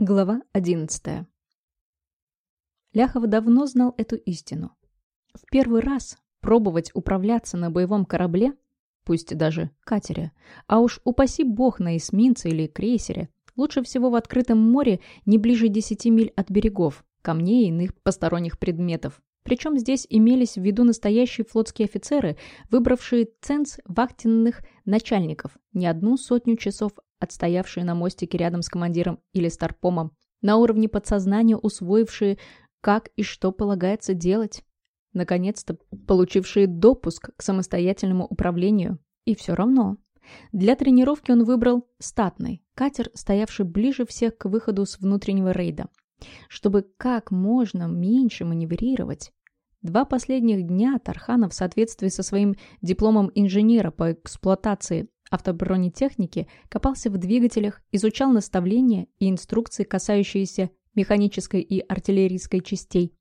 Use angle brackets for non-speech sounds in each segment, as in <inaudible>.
Глава 11. Ляхов давно знал эту истину. В первый раз пробовать управляться на боевом корабле, пусть даже катере, а уж упаси бог на эсминце или крейсере, лучше всего в открытом море не ближе 10 миль от берегов, камней и иных посторонних предметов. Причем здесь имелись в виду настоящие флотские офицеры, выбравшие ценз вахтенных начальников, не одну сотню часов отстоявшие на мостике рядом с командиром или старпомом, на уровне подсознания усвоившие, как и что полагается делать, наконец-то получившие допуск к самостоятельному управлению. И все равно. Для тренировки он выбрал статный, катер, стоявший ближе всех к выходу с внутреннего рейда, чтобы как можно меньше маневрировать. Два последних дня Тарханов в соответствии со своим дипломом инженера по эксплуатации автобронетехники копался в двигателях, изучал наставления и инструкции, касающиеся механической и артиллерийской частей.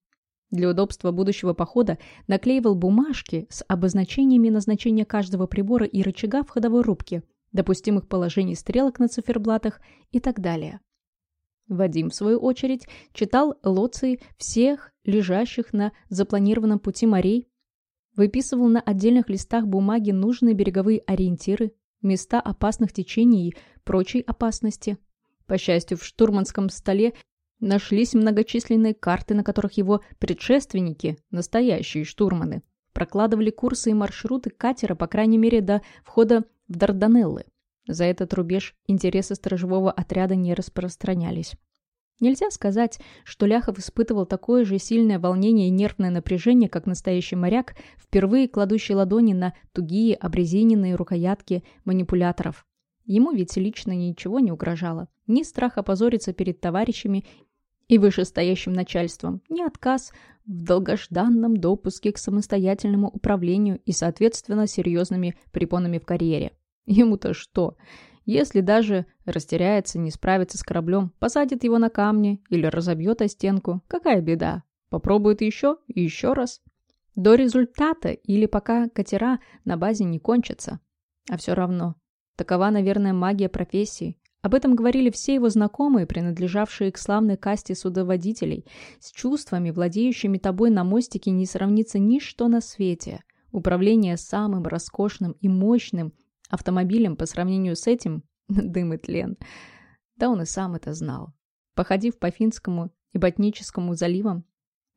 Для удобства будущего похода наклеивал бумажки с обозначениями назначения каждого прибора и рычага в ходовой рубке, допустимых положений стрелок на циферблатах и так далее. Вадим, в свою очередь, читал лоции всех лежащих на запланированном пути морей, выписывал на отдельных листах бумаги нужные береговые ориентиры, места опасных течений и прочей опасности. По счастью, в штурманском столе нашлись многочисленные карты, на которых его предшественники, настоящие штурманы, прокладывали курсы и маршруты катера, по крайней мере, до входа в Дарданеллы. За этот рубеж интересы сторожевого отряда не распространялись. Нельзя сказать, что Ляхов испытывал такое же сильное волнение и нервное напряжение, как настоящий моряк, впервые кладущий ладони на тугие обрезиненные рукоятки манипуляторов. Ему ведь лично ничего не угрожало. Ни страх опозориться перед товарищами и вышестоящим начальством, ни отказ в долгожданном допуске к самостоятельному управлению и, соответственно, серьезными препонами в карьере. Ему-то что? Если даже растеряется, не справится с кораблем, посадит его на камни или разобьет о стенку, какая беда? Попробует еще и еще раз. До результата или пока катера на базе не кончатся. А все равно. Такова, наверное, магия профессии. Об этом говорили все его знакомые, принадлежавшие к славной касте судоводителей. С чувствами, владеющими тобой на мостике, не сравнится ничто на свете. Управление самым роскошным и мощным – Автомобилем по сравнению с этим <laughs> – дым и тлен. Да он и сам это знал. Походив по Финскому и Ботническому заливам,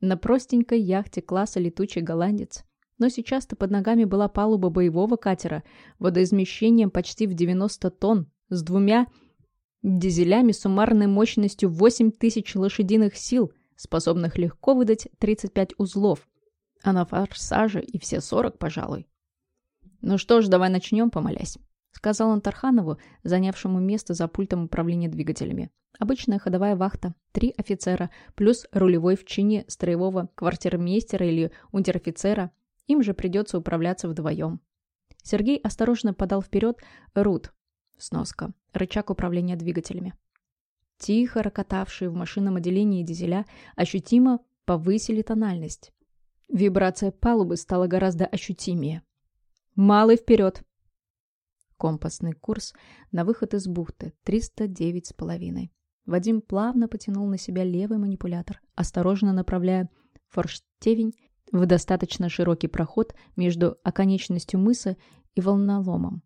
на простенькой яхте класса «Летучий голландец», но сейчас-то под ногами была палуба боевого катера водоизмещением почти в 90 тонн с двумя дизелями суммарной мощностью 8 тысяч лошадиных сил, способных легко выдать 35 узлов, а на форсаже и все 40, пожалуй. «Ну что ж, давай начнем, помолясь», — сказал он Тарханову, занявшему место за пультом управления двигателями. Обычная ходовая вахта, три офицера, плюс рулевой в чине строевого квартирмейстера или унтер-офицера. Им же придется управляться вдвоем. Сергей осторожно подал вперед рут, сноска, рычаг управления двигателями. Тихо рокотавшие в машинном отделении дизеля ощутимо повысили тональность. Вибрация палубы стала гораздо ощутимее. Малый вперед!» Компасный курс на выход из бухты 309 с половиной. Вадим плавно потянул на себя левый манипулятор, осторожно направляя форштевень в достаточно широкий проход между оконечностью мыса и волноломом.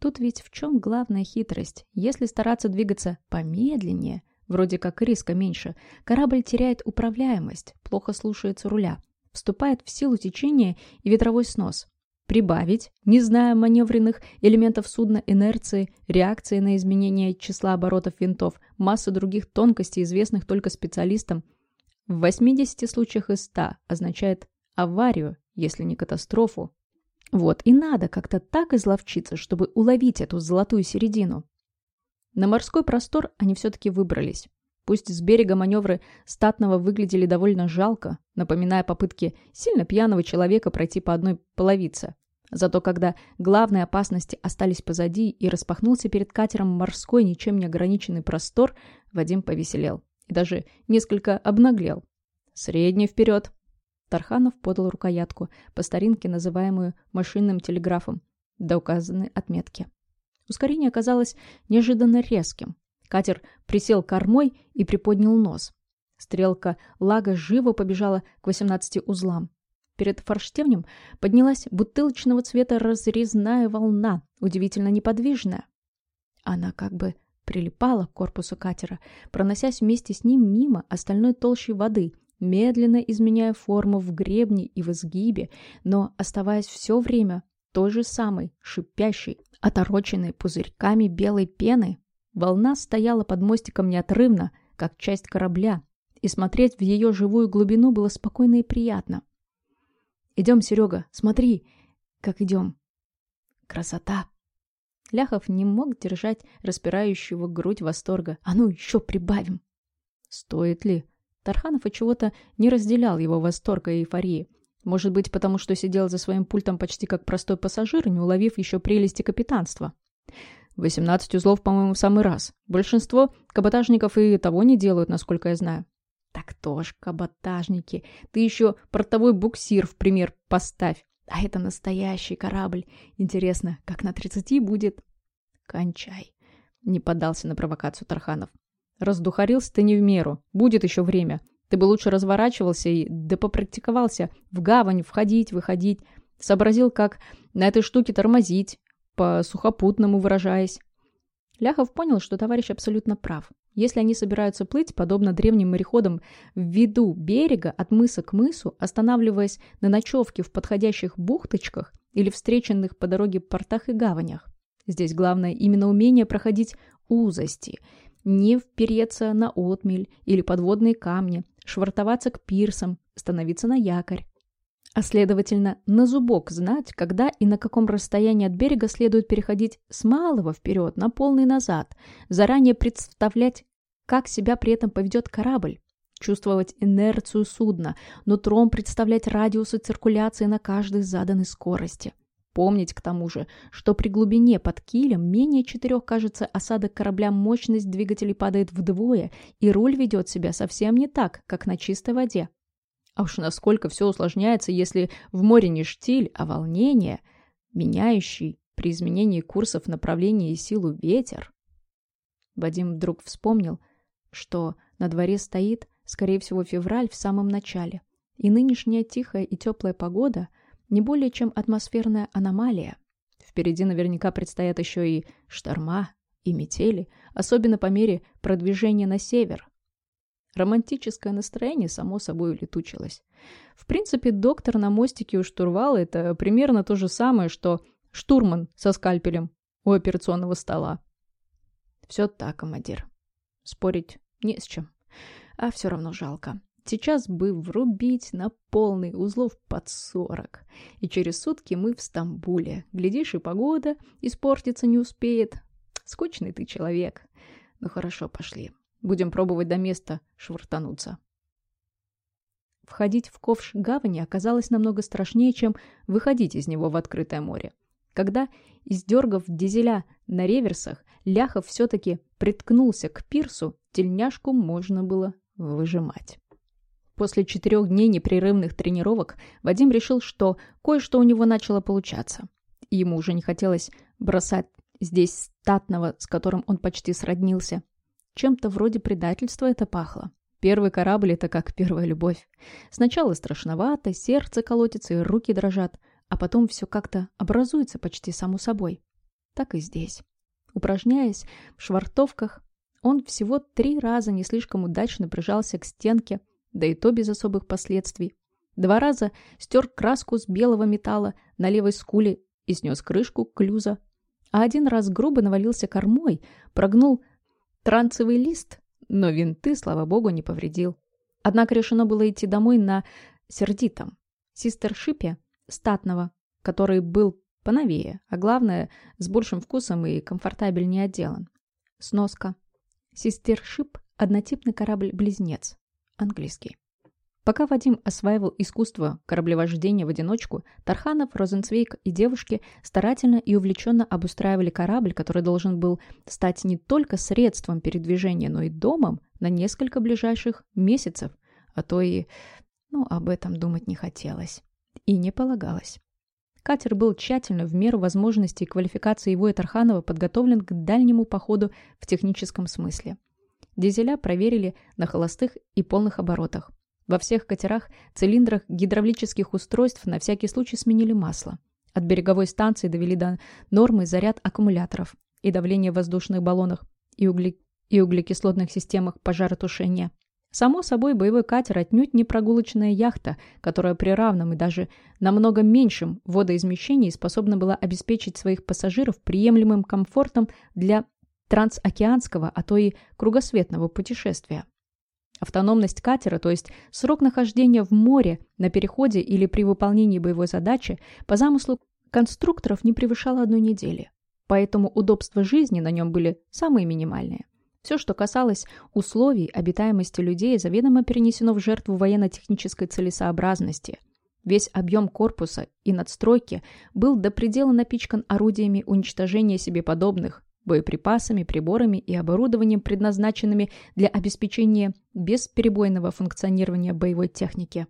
Тут ведь в чем главная хитрость? Если стараться двигаться помедленнее, вроде как риска меньше, корабль теряет управляемость, плохо слушается руля, вступает в силу течения и ветровой снос. Прибавить, не зная маневренных элементов судна, инерции, реакции на изменение числа оборотов винтов, масса других тонкостей, известных только специалистам, в 80 случаях из 100 означает аварию, если не катастрофу. Вот, и надо как-то так изловчиться, чтобы уловить эту золотую середину. На морской простор они все-таки выбрались. Пусть с берега маневры статного выглядели довольно жалко, напоминая попытки сильно пьяного человека пройти по одной половице. Зато когда главные опасности остались позади и распахнулся перед катером морской ничем не ограниченный простор, Вадим повеселел и даже несколько обнаглел. «Средний вперед!» Тарханов подал рукоятку, по старинке называемую машинным телеграфом, до указанной отметки. Ускорение оказалось неожиданно резким. Катер присел кормой и приподнял нос. Стрелка лага живо побежала к 18 узлам. Перед форштевнем поднялась бутылочного цвета разрезная волна, удивительно неподвижная. Она как бы прилипала к корпусу катера, проносясь вместе с ним мимо остальной толщи воды, медленно изменяя форму в гребне и в изгибе, но оставаясь все время той же самой, шипящей, отороченной пузырьками белой пены. Волна стояла под мостиком неотрывно, как часть корабля, и смотреть в ее живую глубину было спокойно и приятно. «Идем, Серега, смотри, как идем!» «Красота!» Ляхов не мог держать распирающего грудь восторга. «А ну, еще прибавим!» «Стоит ли?» Тарханов от чего-то не разделял его восторга и эйфории. Может быть, потому что сидел за своим пультом почти как простой пассажир, не уловив еще прелести капитанства. 18 узлов, по-моему, в самый раз. Большинство каботажников и того не делают, насколько я знаю. Так тоже каботажники. Ты еще портовой буксир в пример поставь. А это настоящий корабль. Интересно, как на 30 будет? Кончай. Не поддался на провокацию Тарханов. Раздухарился ты не в меру. Будет еще время. Ты бы лучше разворачивался и да попрактиковался в гавань входить, выходить. Сообразил, как на этой штуке тормозить, по сухопутному выражаясь. Ляхов понял, что товарищ абсолютно прав. Если они собираются плыть, подобно древним мореходам, в виду берега от мыса к мысу, останавливаясь на ночевке в подходящих бухточках или встреченных по дороге портах и гаванях. Здесь главное именно умение проходить узости, не впереться на отмель или подводные камни, швартоваться к пирсам, становиться на якорь а следовательно, на зубок знать, когда и на каком расстоянии от берега следует переходить с малого вперед на полный назад, заранее представлять, как себя при этом поведет корабль, чувствовать инерцию судна, нутром представлять радиусы циркуляции на каждой заданной скорости. Помнить к тому же, что при глубине под килем менее четырех, кажется, осадок корабля мощность двигателей падает вдвое, и руль ведет себя совсем не так, как на чистой воде. А уж насколько все усложняется, если в море не штиль, а волнение, меняющий при изменении курсов направления и силу ветер. Вадим вдруг вспомнил, что на дворе стоит, скорее всего, февраль в самом начале, и нынешняя тихая и теплая погода не более чем атмосферная аномалия. Впереди наверняка предстоят еще и шторма, и метели, особенно по мере продвижения на север, Романтическое настроение само собой улетучилось. В принципе, доктор на мостике у штурвала – это примерно то же самое, что штурман со скальпелем у операционного стола. Все так, командир. Спорить не с чем. А все равно жалко. Сейчас бы врубить на полный узлов под сорок. И через сутки мы в Стамбуле. Глядишь, и погода испортиться не успеет. Скучный ты человек. Ну хорошо, пошли. Будем пробовать до места швартануться. Входить в ковш гавани оказалось намного страшнее, чем выходить из него в открытое море. Когда, издергав дизеля на реверсах, Ляхов все-таки приткнулся к пирсу, тельняшку можно было выжимать. После четырех дней непрерывных тренировок Вадим решил, что кое-что у него начало получаться. ему уже не хотелось бросать здесь статного, с которым он почти сроднился, чем-то вроде предательства это пахло. Первый корабль — это как первая любовь. Сначала страшновато, сердце колотится и руки дрожат, а потом все как-то образуется почти само собой. Так и здесь. Упражняясь в швартовках, он всего три раза не слишком удачно прижался к стенке, да и то без особых последствий. Два раза стер краску с белого металла на левой скуле и снес крышку клюза, а один раз грубо навалился кормой, прогнул Транцевый лист, но винты, слава богу, не повредил. Однако решено было идти домой на сердитом, систершипе статного, который был поновее, а главное, с большим вкусом и комфортабельнее отделан. Сноска. Систершип – однотипный корабль-близнец. Английский. Пока Вадим осваивал искусство кораблевождения в одиночку, Тарханов, Розенцвейк и девушки старательно и увлеченно обустраивали корабль, который должен был стать не только средством передвижения, но и домом на несколько ближайших месяцев, а то и... Ну, об этом думать не хотелось. И не полагалось. Катер был тщательно, в меру возможностей и квалификации его и Тарханова подготовлен к дальнему походу в техническом смысле. Дизеля проверили на холостых и полных оборотах. Во всех катерах, цилиндрах гидравлических устройств на всякий случай сменили масло. От береговой станции довели до нормы заряд аккумуляторов и давление в воздушных баллонах и, угле... и углекислотных системах пожаротушения. Само собой, боевой катер отнюдь не прогулочная яхта, которая при равном и даже намного меньшем водоизмещении способна была обеспечить своих пассажиров приемлемым комфортом для трансокеанского, а то и кругосветного путешествия. Автономность катера, то есть срок нахождения в море на переходе или при выполнении боевой задачи, по замыслу конструкторов не превышала одной недели. Поэтому удобства жизни на нем были самые минимальные. Все, что касалось условий обитаемости людей, заведомо перенесено в жертву военно-технической целесообразности. Весь объем корпуса и надстройки был до предела напичкан орудиями уничтожения себе подобных, боеприпасами, приборами и оборудованием, предназначенными для обеспечения бесперебойного функционирования боевой техники.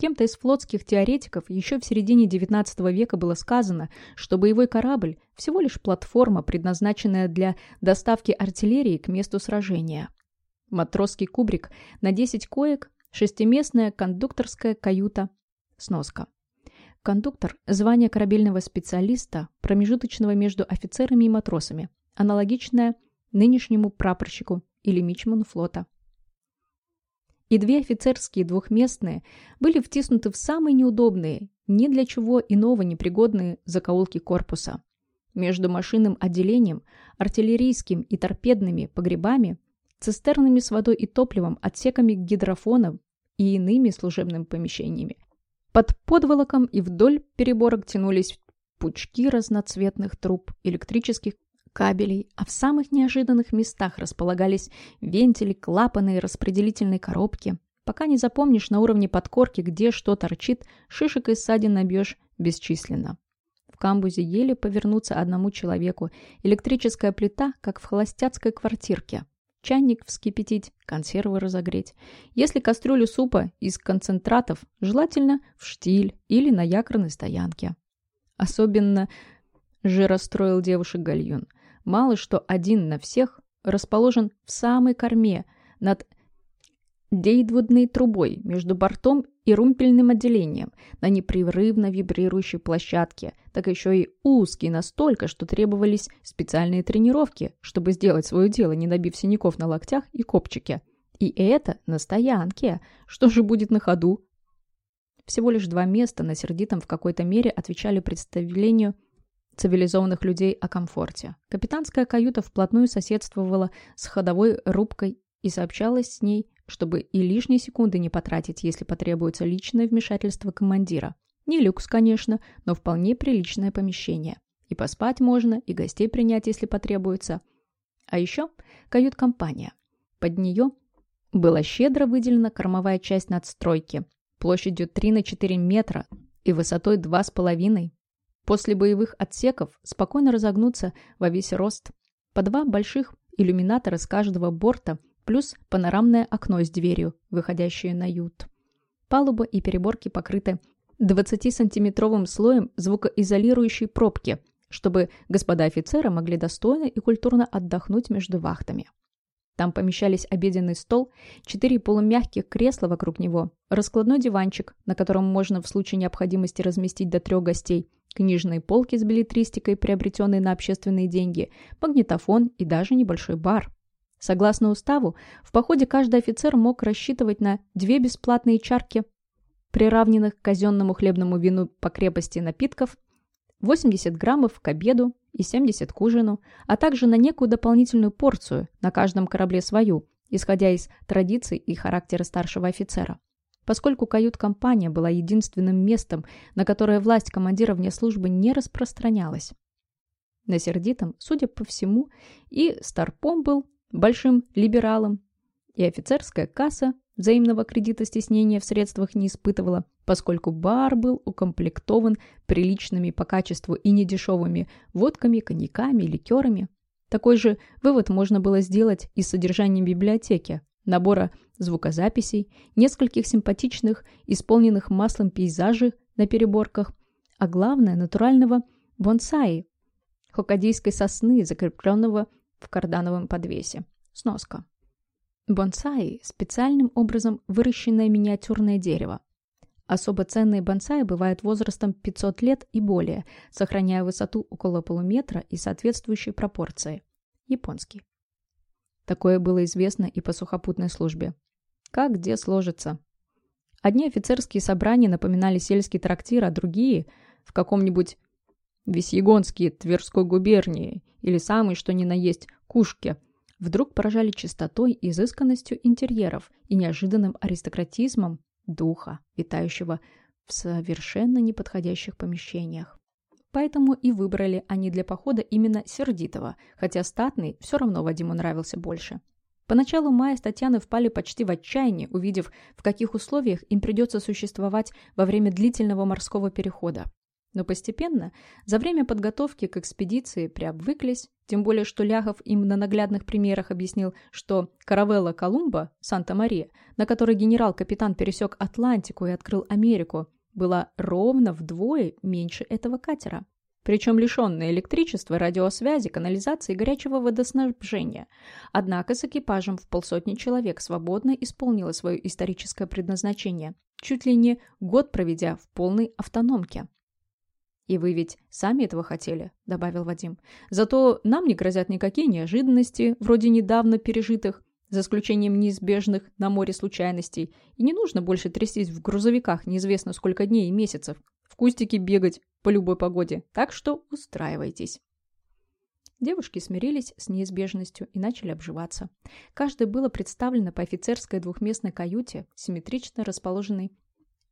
Кем-то из флотских теоретиков еще в середине XIX века было сказано, что боевой корабль – всего лишь платформа, предназначенная для доставки артиллерии к месту сражения. Матросский кубрик на 10 коек, шестиместная кондукторская каюта, сноска. Кондуктор – звание корабельного специалиста, промежуточного между офицерами и матросами, аналогичное нынешнему прапорщику или мичману флота и две офицерские двухместные были втиснуты в самые неудобные, ни для чего иного непригодные закоулки корпуса. Между машинным отделением, артиллерийским и торпедными погребами, цистернами с водой и топливом, отсеками гидрофонов и иными служебными помещениями. Под подволоком и вдоль переборок тянулись пучки разноцветных труб, электрических кабелей, а в самых неожиданных местах располагались вентили, клапаны и распределительные коробки. Пока не запомнишь на уровне подкорки, где что торчит, шишек и ссадин набьешь бесчисленно. В камбузе еле повернуться одному человеку. Электрическая плита, как в холостяцкой квартирке. Чайник вскипятить, консервы разогреть. Если кастрюлю супа из концентратов, желательно в штиль или на якорной стоянке. Особенно же расстроил девушек гальюн – мало что один на всех, расположен в самой корме над дейдвудной трубой между бортом и румпельным отделением на непрерывно вибрирующей площадке, так еще и узкий настолько, что требовались специальные тренировки, чтобы сделать свое дело, не набив синяков на локтях и копчике. И это на стоянке. Что же будет на ходу? Всего лишь два места на сердитом в какой-то мере отвечали представлению цивилизованных людей о комфорте. Капитанская каюта вплотную соседствовала с ходовой рубкой и сообщалась с ней, чтобы и лишние секунды не потратить, если потребуется личное вмешательство командира. Не люкс, конечно, но вполне приличное помещение. И поспать можно, и гостей принять, если потребуется. А еще кают-компания. Под нее была щедро выделена кормовая часть надстройки площадью 3 на 4 метра и высотой 2,5 После боевых отсеков спокойно разогнуться во весь рост. По два больших иллюминатора с каждого борта, плюс панорамное окно с дверью, выходящее на ют. Палуба и переборки покрыты 20-сантиметровым слоем звукоизолирующей пробки, чтобы господа офицеры могли достойно и культурно отдохнуть между вахтами. Там помещались обеденный стол, четыре полумягких кресла вокруг него, раскладной диванчик, на котором можно в случае необходимости разместить до трех гостей, книжные полки с билетристикой, приобретенные на общественные деньги, магнитофон и даже небольшой бар. Согласно уставу, в походе каждый офицер мог рассчитывать на две бесплатные чарки, приравненных к казенному хлебному вину по крепости напитков, 80 граммов к обеду и 70 к ужину, а также на некую дополнительную порцию, на каждом корабле свою, исходя из традиций и характера старшего офицера. Поскольку кают-компания была единственным местом, на которое власть командира вне службы не распространялась. На сердитом, судя по всему, и Старпом был большим либералом, и офицерская касса взаимного кредита стеснения в средствах не испытывала, поскольку бар был укомплектован приличными по качеству и недешевыми водками, коньяками, ликерами. Такой же вывод можно было сделать и с содержанием библиотеки, набора звукозаписей, нескольких симпатичных, исполненных маслом пейзажей на переборках, а главное – натурального бонсаи, хоккадийской сосны, закрепленного в кардановом подвесе. Сноска. Бонсаи – специальным образом выращенное миниатюрное дерево. Особо ценные бонсаи бывают возрастом 500 лет и более, сохраняя высоту около полуметра и соответствующие пропорции. Японский. Такое было известно и по сухопутной службе. Как где сложится. Одни офицерские собрания напоминали сельский трактир, а другие – в каком-нибудь Весьегонске Тверской губернии или самый что ни на есть Кушке – вдруг поражали чистотой, изысканностью интерьеров и неожиданным аристократизмом духа, витающего в совершенно неподходящих помещениях. Поэтому и выбрали они для похода именно Сердитого, хотя статный все равно Вадиму нравился больше. Поначалу Майя с Татьяной впали почти в отчаяние, увидев, в каких условиях им придется существовать во время длительного морского перехода. Но постепенно, за время подготовки к экспедиции приобвыклись, тем более что Ляхов им на наглядных примерах объяснил, что каравелла Колумба, Санта-Мария, на которой генерал-капитан пересек Атлантику и открыл Америку, была ровно вдвое меньше этого катера. Причем лишенная электричества, радиосвязи, канализации и горячего водоснабжения. Однако с экипажем в полсотни человек свободно исполнила свое историческое предназначение, чуть ли не год проведя в полной автономке. «И вы ведь сами этого хотели», — добавил Вадим. «Зато нам не грозят никакие неожиданности, вроде недавно пережитых, за исключением неизбежных на море случайностей, и не нужно больше трястись в грузовиках неизвестно сколько дней и месяцев, в кустике бегать по любой погоде, так что устраивайтесь». Девушки смирились с неизбежностью и начали обживаться. Каждое было представлено по офицерской двухместной каюте, симметрично расположенной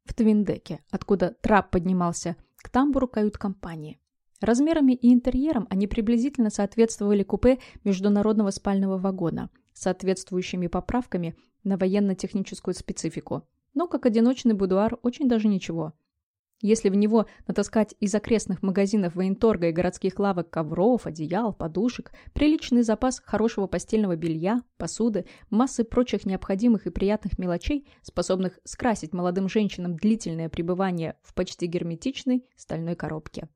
в Твиндеке, откуда трап поднимался к тамбуру кают-компании. Размерами и интерьером они приблизительно соответствовали купе международного спального вагона, соответствующими поправками на военно-техническую специфику. Но как одиночный будуар очень даже ничего – если в него натаскать из окрестных магазинов военторга и городских лавок ковров, одеял, подушек, приличный запас хорошего постельного белья, посуды, массы прочих необходимых и приятных мелочей, способных скрасить молодым женщинам длительное пребывание в почти герметичной стальной коробке.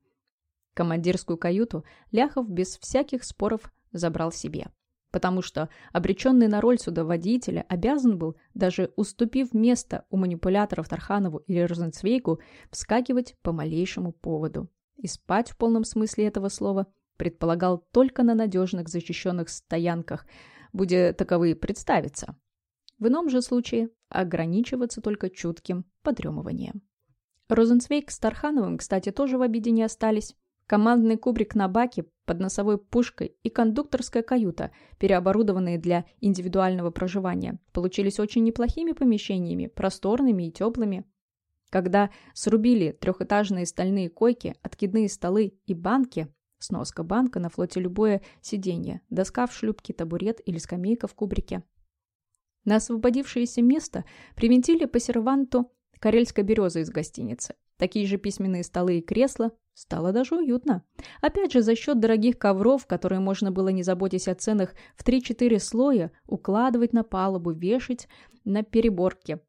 Командирскую каюту Ляхов без всяких споров забрал себе потому что обреченный на роль судоводителя обязан был, даже уступив место у манипуляторов Тарханову или Розенцвейгу, вскакивать по малейшему поводу. И спать в полном смысле этого слова предполагал только на надежных защищенных стоянках, будет таковые представиться. В ином же случае ограничиваться только чутким подремыванием. Розенцвейг с Тархановым, кстати, тоже в обиде не остались. Командный кубрик на баке под носовой пушкой и кондукторская каюта, переоборудованные для индивидуального проживания, получились очень неплохими помещениями, просторными и теплыми. Когда срубили трехэтажные стальные койки, откидные столы и банки, сноска банка на флоте любое сиденье, доска в шлюпке, табурет или скамейка в кубрике. На освободившееся место привинтили по серванту карельской березы из гостиницы. Такие же письменные столы и кресла. Стало даже уютно. Опять же, за счет дорогих ковров, которые можно было, не заботясь о ценах, в 3-4 слоя укладывать на палубу, вешать на переборке.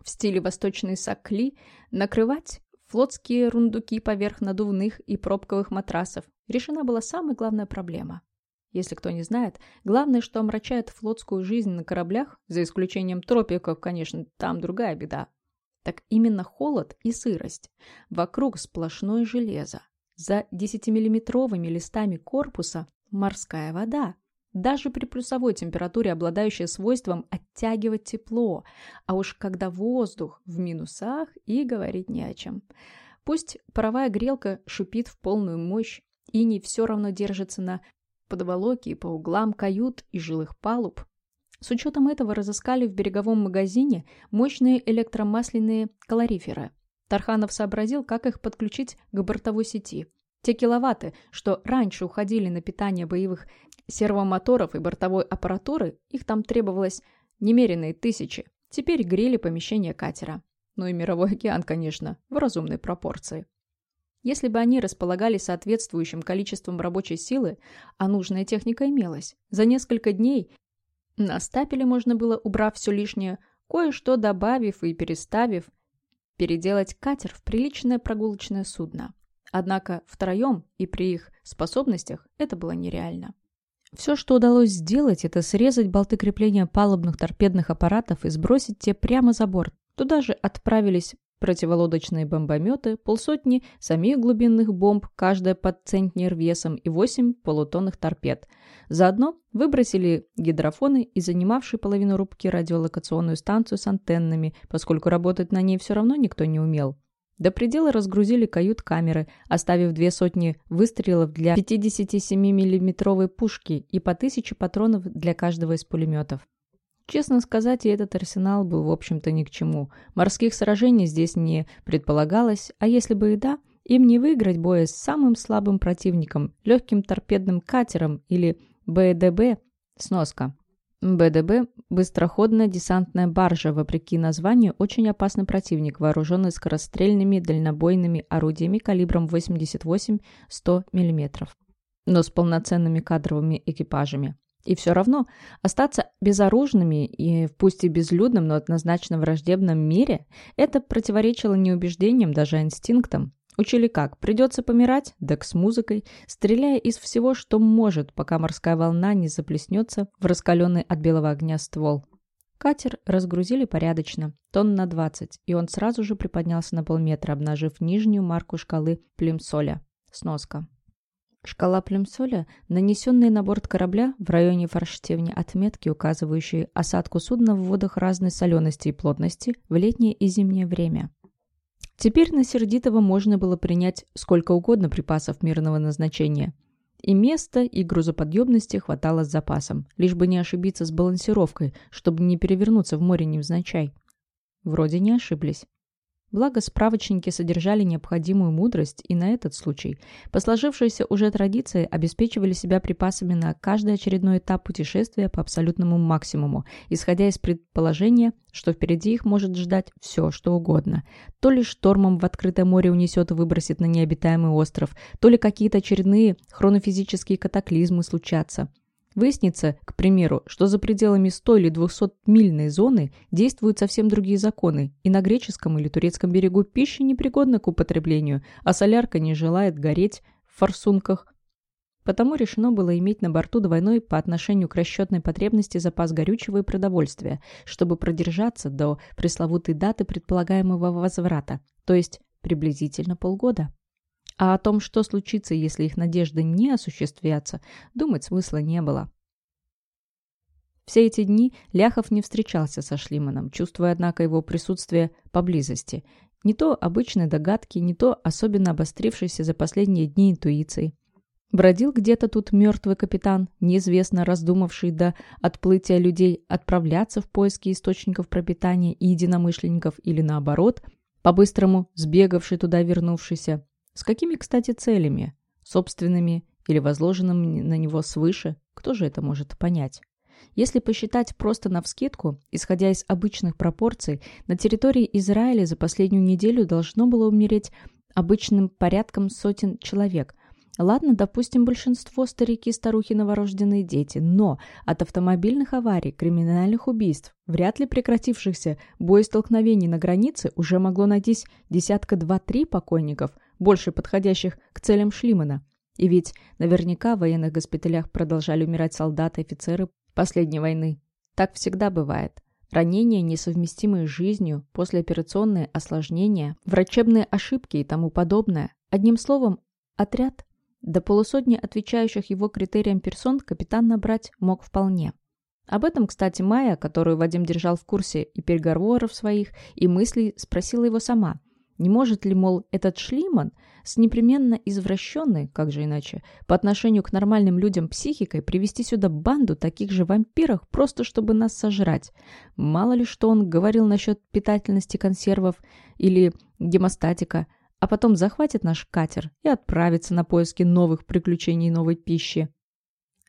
В стиле восточной сакли накрывать флотские рундуки поверх надувных и пробковых матрасов. Решена была самая главная проблема. Если кто не знает, главное, что омрачает флотскую жизнь на кораблях, за исключением тропиков, конечно, там другая беда, так именно холод и сырость. Вокруг сплошное железо. За 10-миллиметровыми листами корпуса морская вода. Даже при плюсовой температуре, обладающая свойством оттягивать тепло. А уж когда воздух в минусах, и говорить не о чем. Пусть паровая грелка шипит в полную мощь, и не все равно держится на подволоке и по углам кают и жилых палуб, с учетом этого разыскали в береговом магазине мощные электромасляные калориферы. Тарханов сообразил, как их подключить к бортовой сети. Те киловатты, что раньше уходили на питание боевых сервомоторов и бортовой аппаратуры, их там требовалось немеренные тысячи, теперь грели помещение катера. Ну и мировой океан, конечно, в разумной пропорции. Если бы они располагали соответствующим количеством рабочей силы, а нужная техника имелась, за несколько дней на стапеле можно было, убрав все лишнее, кое-что добавив и переставив, переделать катер в приличное прогулочное судно. Однако втроем и при их способностях это было нереально. Все, что удалось сделать, это срезать болты крепления палубных торпедных аппаратов и сбросить те прямо за борт. Туда же отправились противолодочные бомбометы, полсотни самих глубинных бомб, каждая под центнер весом и восемь полутонных торпед. Заодно выбросили гидрофоны и занимавшие половину рубки радиолокационную станцию с антеннами, поскольку работать на ней все равно никто не умел. До предела разгрузили кают-камеры, оставив две сотни выстрелов для 57 миллиметровой пушки и по тысяче патронов для каждого из пулеметов. Честно сказать, и этот арсенал был, в общем-то, ни к чему. Морских сражений здесь не предполагалось, а если бы и да, им не выиграть боя с самым слабым противником, легким торпедным катером или БДБ сноска. БДБ – быстроходная десантная баржа, вопреки названию, очень опасный противник, вооруженный скорострельными дальнобойными орудиями калибром 88-100 мм, но с полноценными кадровыми экипажами. И все равно остаться безоружными и пусть и безлюдном, но однозначно враждебном мире – это противоречило не убеждениям, даже инстинктам. Учили как? Придется помирать? Так с музыкой, стреляя из всего, что может, пока морская волна не заплеснется в раскаленный от белого огня ствол. Катер разгрузили порядочно, тонн на 20, и он сразу же приподнялся на полметра, обнажив нижнюю марку шкалы Плимсоля. Сноска. Шкала Племсоля, нанесенные на борт корабля в районе форштевня отметки, указывающие осадку судна в водах разной солености и плотности в летнее и зимнее время. Теперь на Сердитого можно было принять сколько угодно припасов мирного назначения. И места, и грузоподъемности хватало с запасом, лишь бы не ошибиться с балансировкой, чтобы не перевернуться в море невзначай. Вроде не ошиблись. Благо, справочники содержали необходимую мудрость и на этот случай, по сложившейся уже традиции, обеспечивали себя припасами на каждый очередной этап путешествия по абсолютному максимуму, исходя из предположения, что впереди их может ждать все, что угодно. То ли штормом в открытое море унесет и выбросит на необитаемый остров, то ли какие-то очередные хронофизические катаклизмы случатся. Выяснится, к примеру, что за пределами 100 или 200-мильной зоны действуют совсем другие законы, и на греческом или турецком берегу пища непригодна к употреблению, а солярка не желает гореть в форсунках. Потому решено было иметь на борту двойной по отношению к расчетной потребности запас горючего и продовольствия, чтобы продержаться до пресловутой даты предполагаемого возврата, то есть приблизительно полгода. А о том, что случится, если их надежды не осуществятся, думать смысла не было. Все эти дни Ляхов не встречался со Шлиманом, чувствуя, однако, его присутствие поблизости. Не то обычные догадки, не то особенно обострившиеся за последние дни интуиции. Бродил где-то тут мертвый капитан, неизвестно раздумавший до отплытия людей отправляться в поиски источников пропитания и единомышленников или наоборот, по-быстрому сбегавший туда вернувшийся. С какими, кстати, целями? Собственными или возложенными на него свыше? Кто же это может понять? Если посчитать просто навскидку, исходя из обычных пропорций, на территории Израиля за последнюю неделю должно было умереть обычным порядком сотен человек. Ладно, допустим, большинство старики, старухи, новорожденные дети, но от автомобильных аварий, криминальных убийств, вряд ли прекратившихся боестолкновений на границе уже могло найтись десятка два-три покойников, больше подходящих к целям Шлимана. И ведь наверняка в военных госпиталях продолжали умирать солдаты и офицеры последней войны. Так всегда бывает. Ранения, несовместимые с жизнью, послеоперационные осложнения, врачебные ошибки и тому подобное. Одним словом, отряд до полусотни отвечающих его критериям персон капитан набрать мог вполне. Об этом, кстати, Майя, которую Вадим держал в курсе и переговоров своих, и мыслей, спросила его сама – не может ли, мол, этот Шлиман с непременно извращенной, как же иначе, по отношению к нормальным людям психикой привести сюда банду таких же вампиров, просто чтобы нас сожрать? Мало ли что он говорил насчет питательности консервов или гемостатика, а потом захватит наш катер и отправится на поиски новых приключений новой пищи.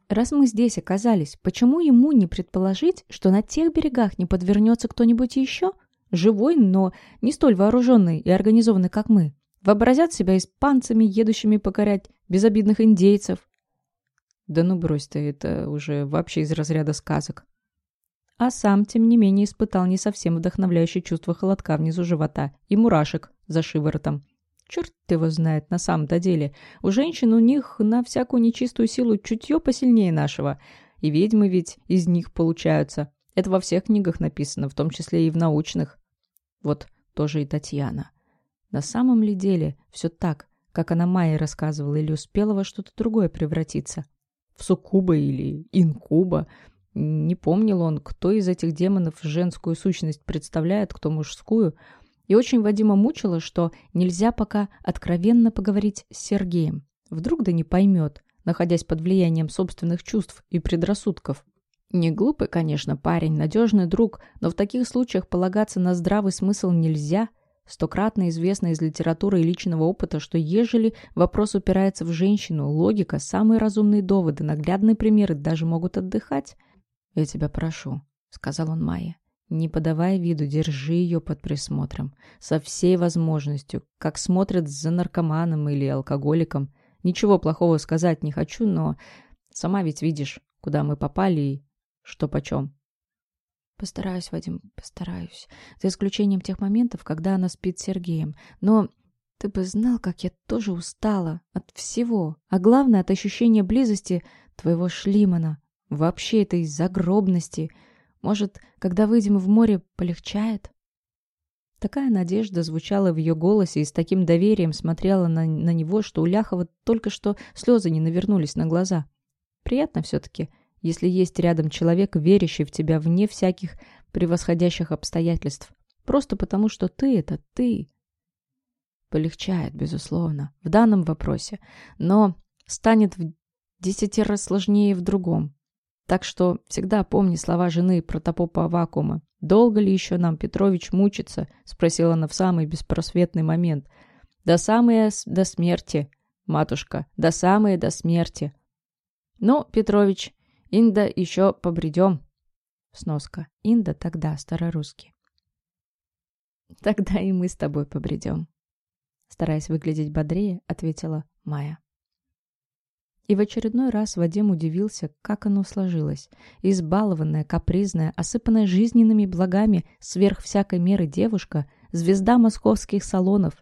Раз мы здесь оказались, почему ему не предположить, что на тех берегах не подвернется кто-нибудь еще – Живой, но не столь вооруженный и организованный, как мы. Вообразят себя испанцами, едущими покорять безобидных индейцев. Да ну брось ты, это уже вообще из разряда сказок. А сам, тем не менее, испытал не совсем вдохновляющее чувство холодка внизу живота и мурашек за шиворотом. Черт его знает на самом-то деле. У женщин у них на всякую нечистую силу чутье посильнее нашего. И ведьмы ведь из них получаются. Это во всех книгах написано, в том числе и в научных. Вот тоже и Татьяна. На самом ли деле все так, как она Майе рассказывала, или успела во что-то другое превратиться? В суккуба или инкуба? Не помнил он, кто из этих демонов женскую сущность представляет, кто мужскую. И очень Вадима мучило, что нельзя пока откровенно поговорить с Сергеем. Вдруг да не поймет, находясь под влиянием собственных чувств и предрассудков. Не глупый, конечно, парень, надежный друг, но в таких случаях полагаться на здравый смысл нельзя. Стократно известно из литературы и личного опыта, что ежели вопрос упирается в женщину, логика, самые разумные доводы, наглядные примеры даже могут отдыхать. «Я тебя прошу», — сказал он Майе, — «не подавай виду, держи ее под присмотром, со всей возможностью, как смотрят за наркоманом или алкоголиком. Ничего плохого сказать не хочу, но сама ведь видишь, куда мы попали и что почем. Постараюсь, Вадим, постараюсь. За исключением тех моментов, когда она спит с Сергеем. Но ты бы знал, как я тоже устала от всего. А главное, от ощущения близости твоего Шлимана. Вообще этой загробности. Может, когда выйдем в море, полегчает? Такая надежда звучала в ее голосе и с таким доверием смотрела на, на него, что у Ляхова только что слезы не навернулись на глаза. Приятно все-таки — если есть рядом человек, верящий в тебя вне всяких превосходящих обстоятельств. Просто потому, что ты — это ты. Полегчает, безусловно, в данном вопросе, но станет в десяти раз сложнее в другом. Так что всегда помни слова жены про топопа вакуума. «Долго ли еще нам, Петрович, мучиться?» — спросила она в самый беспросветный момент. «До самой до смерти, матушка, до самой до смерти». «Ну, Петрович, Инда еще побредем. Сноска. Инда тогда, старорусский. Тогда и мы с тобой побредем. Стараясь выглядеть бодрее, ответила Майя. И в очередной раз Вадим удивился, как оно сложилось. Избалованная, капризная, осыпанная жизненными благами сверх всякой меры девушка, звезда московских салонов.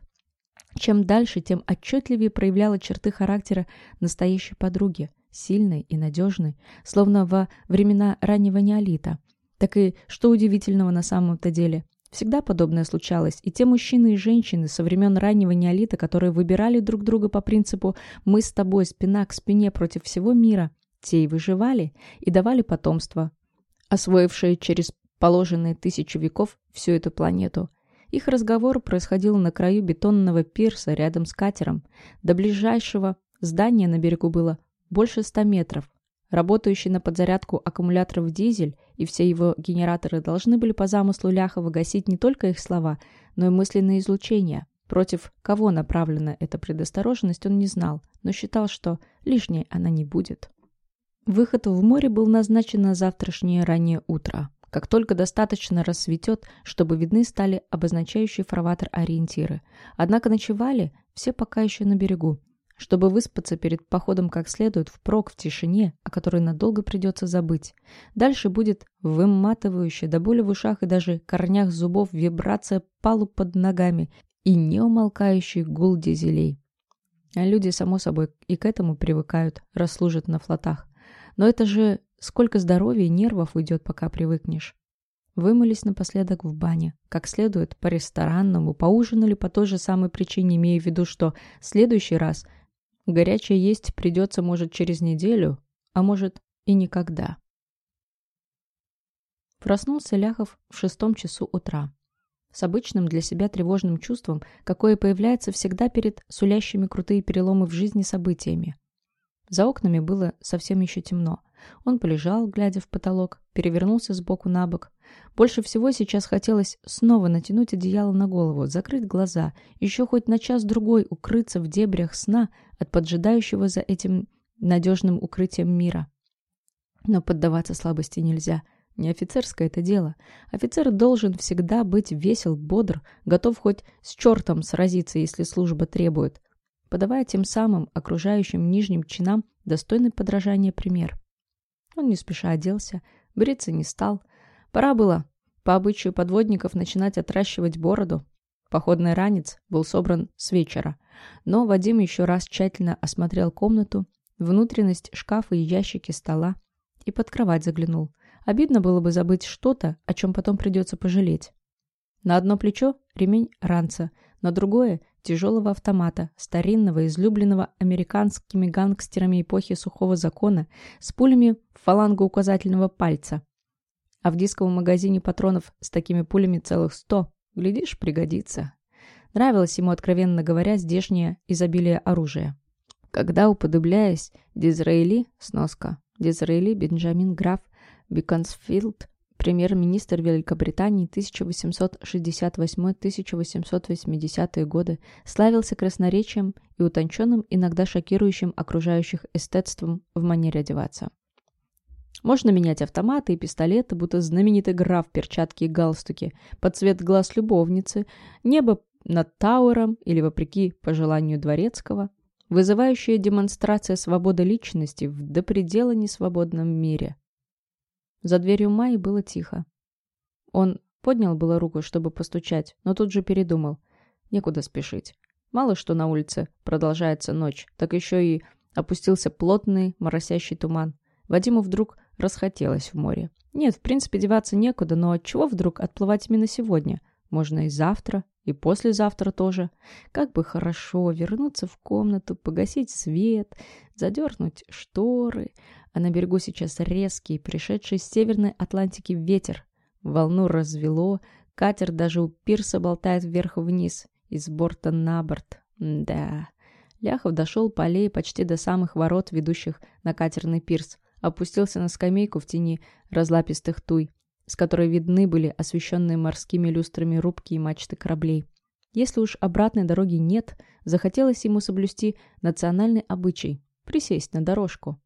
Чем дальше, тем отчетливее проявляла черты характера настоящей подруги – сильной и надежной, словно во времена раннего неолита. Так и что удивительного на самом-то деле. Всегда подобное случалось, и те мужчины и женщины со времен раннего неолита, которые выбирали друг друга по принципу «мы с тобой спина к спине против всего мира», те и выживали, и давали потомство, освоившие через положенные тысячи веков всю эту планету. Их разговор происходил на краю бетонного пирса рядом с катером. До ближайшего здания на берегу было больше 100 метров. Работающий на подзарядку аккумуляторов дизель и все его генераторы должны были по замыслу Ляхова гасить не только их слова, но и мысленные излучения. Против кого направлена эта предосторожность, он не знал, но считал, что лишней она не будет. Выход в море был назначен на завтрашнее раннее утро. Как только достаточно рассветет, чтобы видны стали обозначающие фарватер ориентиры. Однако ночевали все пока еще на берегу чтобы выспаться перед походом как следует впрок в тишине, о которой надолго придется забыть. Дальше будет выматывающая до боли в ушах и даже корнях зубов вибрация палуб под ногами и неумолкающий гул дизелей. А люди, само собой, и к этому привыкают, расслужат на флотах. Но это же сколько здоровья и нервов уйдет, пока привыкнешь. Вымылись напоследок в бане, как следует, по-ресторанному, поужинали по той же самой причине, имея в виду, что следующий раз – Горячее есть придется, может, через неделю, а может и никогда. Проснулся Ляхов в шестом часу утра. С обычным для себя тревожным чувством, какое появляется всегда перед сулящими крутые переломы в жизни событиями. За окнами было совсем еще темно. Он полежал, глядя в потолок, перевернулся с боку на бок. Больше всего сейчас хотелось снова натянуть одеяло на голову, закрыть глаза, еще хоть на час-другой укрыться в дебрях сна от поджидающего за этим надежным укрытием мира. Но поддаваться слабости нельзя. Не офицерское это дело. Офицер должен всегда быть весел, бодр, готов хоть с чертом сразиться, если служба требует, подавая тем самым окружающим нижним чинам достойный подражания пример. Он не спеша оделся, бриться не стал. Пора было, по обычаю подводников, начинать отращивать бороду. Походный ранец был собран с вечера. Но Вадим еще раз тщательно осмотрел комнату, внутренность шкафа и ящики стола и под кровать заглянул. Обидно было бы забыть что-то, о чем потом придется пожалеть. На одно плечо ремень ранца, на другое – тяжелого автомата, старинного, излюбленного американскими гангстерами эпохи сухого закона, с пулями в фалангу указательного пальца. А в дисковом магазине патронов с такими пулями целых сто. Глядишь, пригодится. Нравилось ему, откровенно говоря, здешнее изобилие оружия. Когда, уподобляясь Дизраэли, сноска, Дизраэли Бенджамин Граф Биконсфилд, премьер-министр Великобритании 1868-1880 годы, славился красноречием и утонченным, иногда шокирующим окружающих эстетством в манере одеваться. Можно менять автоматы и пистолеты, будто знаменитый граф перчатки и галстуки, под цвет глаз любовницы, небо над Тауэром или, вопреки пожеланию Дворецкого, вызывающая демонстрация свободы личности в до предела несвободном мире. За дверью Майи было тихо. Он поднял было руку, чтобы постучать, но тут же передумал. Некуда спешить. Мало что на улице продолжается ночь, так еще и опустился плотный моросящий туман. Вадиму вдруг расхотелось в море. Нет, в принципе, деваться некуда, но отчего вдруг отплывать именно сегодня? Можно и завтра, и послезавтра тоже. Как бы хорошо вернуться в комнату, погасить свет, задернуть шторы. А на берегу сейчас резкий, пришедший с Северной Атлантики ветер. Волну развело, катер даже у пирса болтает вверх-вниз, из борта на борт. Да. Ляхов дошел по аллее почти до самых ворот, ведущих на катерный пирс опустился на скамейку в тени разлапистых туй, с которой видны были освещенные морскими люстрами рубки и мачты кораблей. Если уж обратной дороги нет, захотелось ему соблюсти национальный обычай – присесть на дорожку.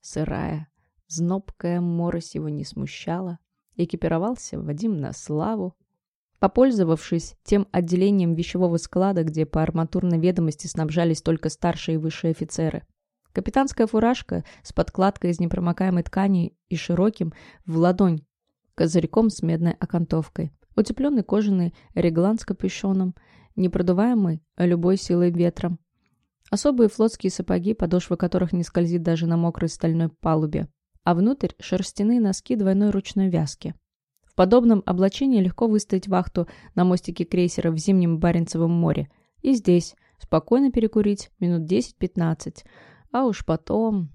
Сырая, знобкая морось его не смущала. Экипировался Вадим на славу. Попользовавшись тем отделением вещевого склада, где по арматурной ведомости снабжались только старшие и высшие офицеры – Капитанская фуражка с подкладкой из непромокаемой ткани и широким в ладонь козырьком с медной окантовкой. Утепленный кожаный реглан с капюшоном, непродуваемый любой силой ветра. Особые флотские сапоги, подошва которых не скользит даже на мокрой стальной палубе. А внутрь шерстяные носки двойной ручной вязки. В подобном облачении легко выстоять вахту на мостике крейсера в зимнем Баренцевом море. И здесь спокойно перекурить минут 10-15, а уж потом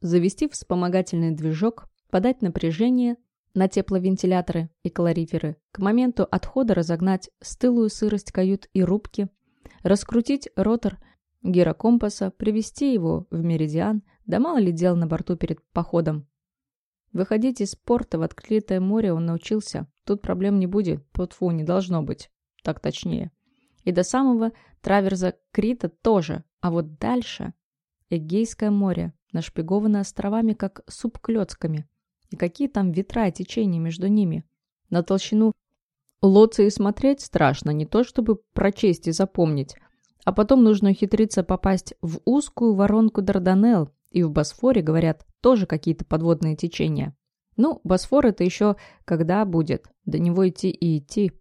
завести вспомогательный движок, подать напряжение на тепловентиляторы и калориферы, к моменту отхода разогнать стылую сырость кают и рубки, раскрутить ротор гирокомпаса, привести его в меридиан, да мало ли дел на борту перед походом. Выходить из порта в открытое море он научился. Тут проблем не будет, тьфу, не должно быть. Так точнее. И до самого траверза Крита тоже. А вот дальше... Эгейское море, нашпиговано островами, как субклёцками. И какие там ветра и течения между ними. На толщину Лоции смотреть страшно, не то чтобы прочесть и запомнить. А потом нужно ухитриться попасть в узкую воронку Дарданелл, и в Босфоре, говорят, тоже какие-то подводные течения. Ну, Босфор это еще когда будет, до него идти и идти.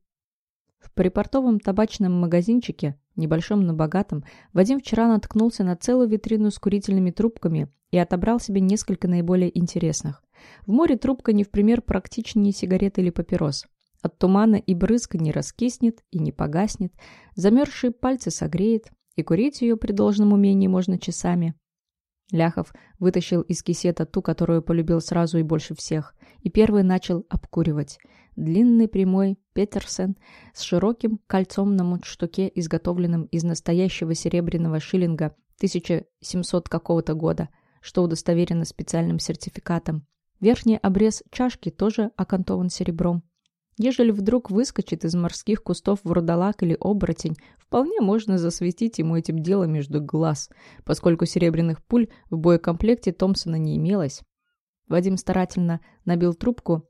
В припортовом табачном магазинчике небольшом, но богатом, Вадим вчера наткнулся на целую витрину с курительными трубками и отобрал себе несколько наиболее интересных. В море трубка не в пример практичнее сигареты или папирос. От тумана и брызга не раскиснет и не погаснет, замерзшие пальцы согреет, и курить ее при должном умении можно часами. Ляхов вытащил из кисета ту, которую полюбил сразу и больше всех, и первый начал обкуривать. Длинный прямой Петерсен с широким кольцом на мундштуке, изготовленным из настоящего серебряного шиллинга 1700 какого-то года, что удостоверено специальным сертификатом. Верхний обрез чашки тоже окантован серебром. Ежели вдруг выскочит из морских кустов вурдалак или оборотень, вполне можно засветить ему этим делом между глаз, поскольку серебряных пуль в боекомплекте Томпсона не имелось. Вадим старательно набил трубку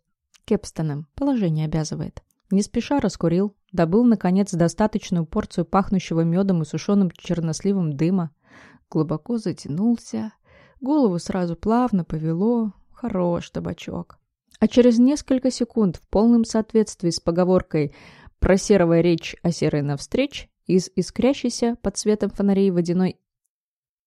Кепстоном, положение обязывает. Не спеша раскурил, добыл, наконец, достаточную порцию пахнущего медом и сушеным черносливом дыма. Глубоко затянулся, голову сразу плавно повело. Хорош табачок. А через несколько секунд в полном соответствии с поговоркой просеровая речь о серой навстреч из искрящейся под светом фонарей водяной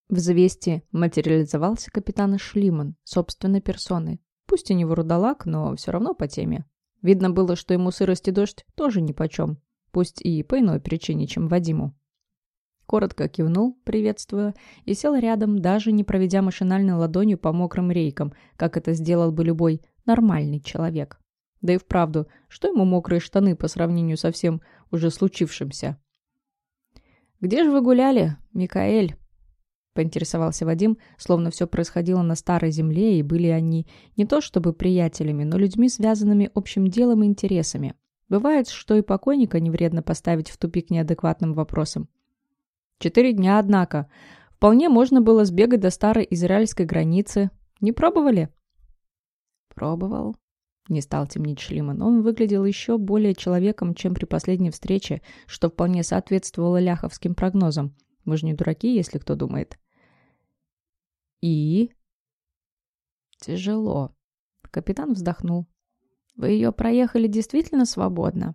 взвести материализовался капитан Шлиман собственной персоной. Пусть и не вурдалак, но все равно по теме. Видно было, что ему сырость и дождь тоже нипочем, пусть и по иной причине, чем Вадиму. Коротко кивнул, приветствуя, и сел рядом, даже не проведя машинальной ладонью по мокрым рейкам, как это сделал бы любой нормальный человек. Да и вправду, что ему мокрые штаны по сравнению со всем уже случившимся? «Где же вы гуляли, Микаэль?» — поинтересовался Вадим, словно все происходило на старой земле, и были они не то чтобы приятелями, но людьми, связанными общим делом и интересами. Бывает, что и покойника не вредно поставить в тупик неадекватным вопросом. Четыре дня, однако. Вполне можно было сбегать до старой израильской границы. Не пробовали? Пробовал. Не стал темнить Шлиман. Он выглядел еще более человеком, чем при последней встрече, что вполне соответствовало ляховским прогнозам. Мы же не дураки, если кто думает. И? Тяжело. Капитан вздохнул. Вы ее проехали действительно свободно?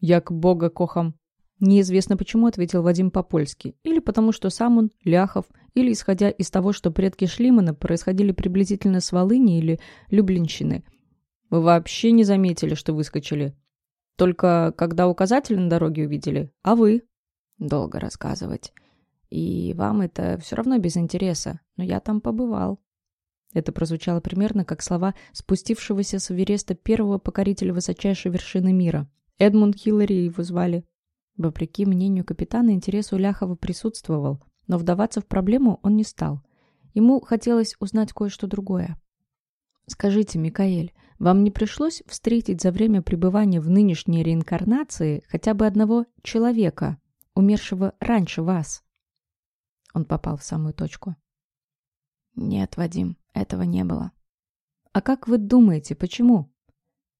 Як бога кохам. Неизвестно почему, ответил Вадим по-польски. Или потому, что сам он ляхов, или исходя из того, что предки Шлимана происходили приблизительно с Волыни или Люблинщины. Вы вообще не заметили, что выскочили. Только когда указатель на дороге увидели. А вы? Долго рассказывать. И вам это все равно без интереса, но я там побывал. Это прозвучало примерно как слова спустившегося с Эвереста первого покорителя высочайшей вершины мира. Эдмунд Хиллари его звали. Вопреки мнению капитана, интерес у Ляхова присутствовал, но вдаваться в проблему он не стал. Ему хотелось узнать кое-что другое. «Скажите, Микаэль, вам не пришлось встретить за время пребывания в нынешней реинкарнации хотя бы одного человека, умершего раньше вас?» Он попал в самую точку. «Нет, Вадим, этого не было». «А как вы думаете, почему?»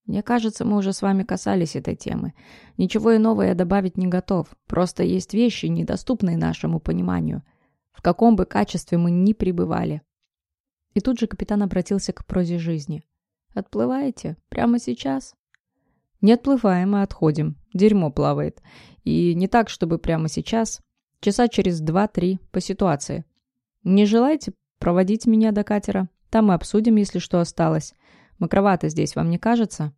«Мне кажется, мы уже с вами касались этой темы. Ничего иного я добавить не готов. Просто есть вещи, недоступные нашему пониманию. В каком бы качестве мы ни пребывали». И тут же капитан обратился к прозе жизни. «Отплываете? Прямо сейчас?» «Не отплываем, а отходим. Дерьмо плавает. И не так, чтобы прямо сейчас. Часа через два-три по ситуации. Не желаете проводить меня до катера? Там мы обсудим, если что осталось. Макровато здесь, вам не кажется?